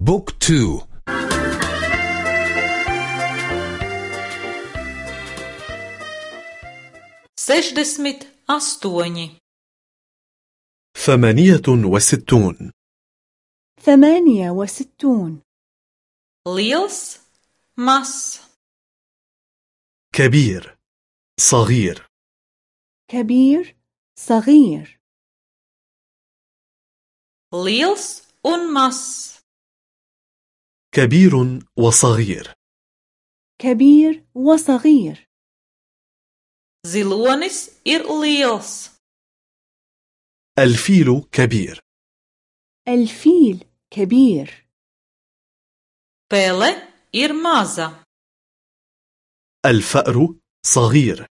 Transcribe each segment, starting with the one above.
بوك تو. سešdesmit astoņi ثمانية وستون. ثمانية وستون. liels mazs كبير صغير. كبير صغير. liels un mazs كبير وصغير. كبير وصغير. Zilonis ir liels. الفيل كبير. الفيل كبير. Pele ir maza. الفأر صغير.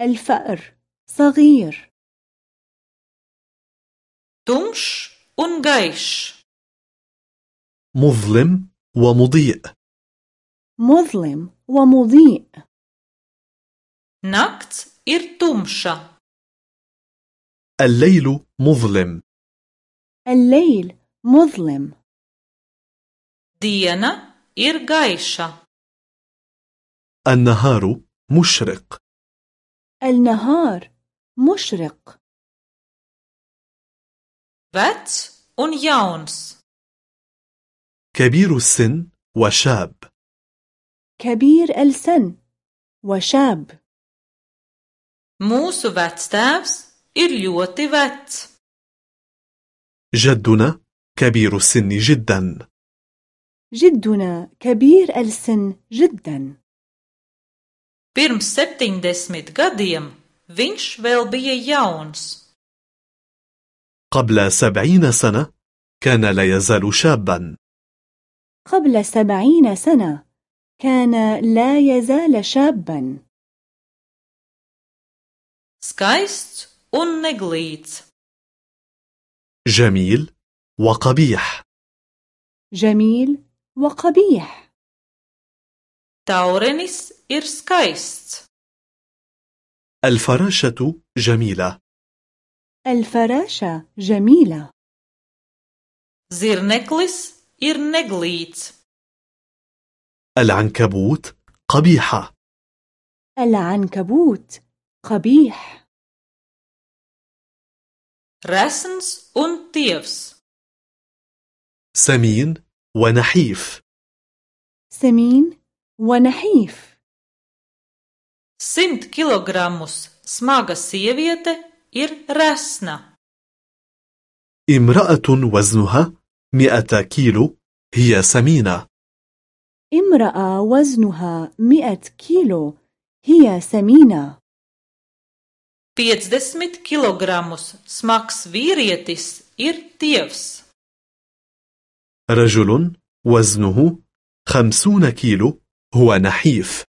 الفأر صغير. Tumšs un gaišs. مظلم ومضيء. مظلم ومضيء. ir tumša الليل مظلم. الليل مظلم. ir gaiša النهار مشرق. النهار مشرق. Vecs un jauns كبير السن وشاب. كبير السن وشاب. mūsu vectēvs ir ļoti vecs جدنا كبير السن جدا. جدنا كبير السن جدا. Pirms septiņdesmit gadiem viņš vēl bija jauns. قبل سبعين سنة كان لا يزال شابا. قبل سبعين سنة. كان لا يزال شابا. Skaists un neglīts جميل وقبيح. جميل وقبيح. Taurenis ir skaists الفراشة جميلة. الفراشة جميلة. Zirneklis ir neglīts العنكبوت قبيحة العنكبوت قبيح resns un tievs سمين ونحيف سمين ونحيف simt kilogramus smaga sieviete ir resna امرأة وزنها مئة كيلو هي سمينة. امرأة وزنها مئة كيلو هي سمينة. 50 kilogramus smags vīrietis ir tievs. رجل وزنه خمسون كيلو هو نحيف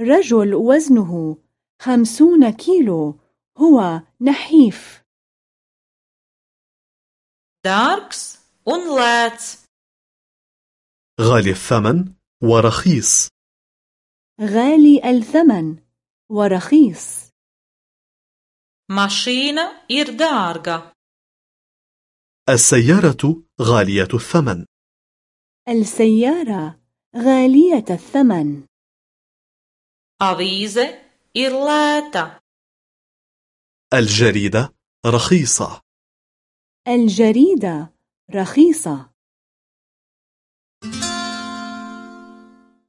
رجل وزنه خمسون كيلو هو نحيف dārgs un lēts غالي الثمن ورخيص. غالي الثمن ورخيص. mašīna ir dārga السيارة غالية الثمن. السيارة غالية الثمن. avīze ir lēta الجريدة رخيصة. الجريدة رخيصة.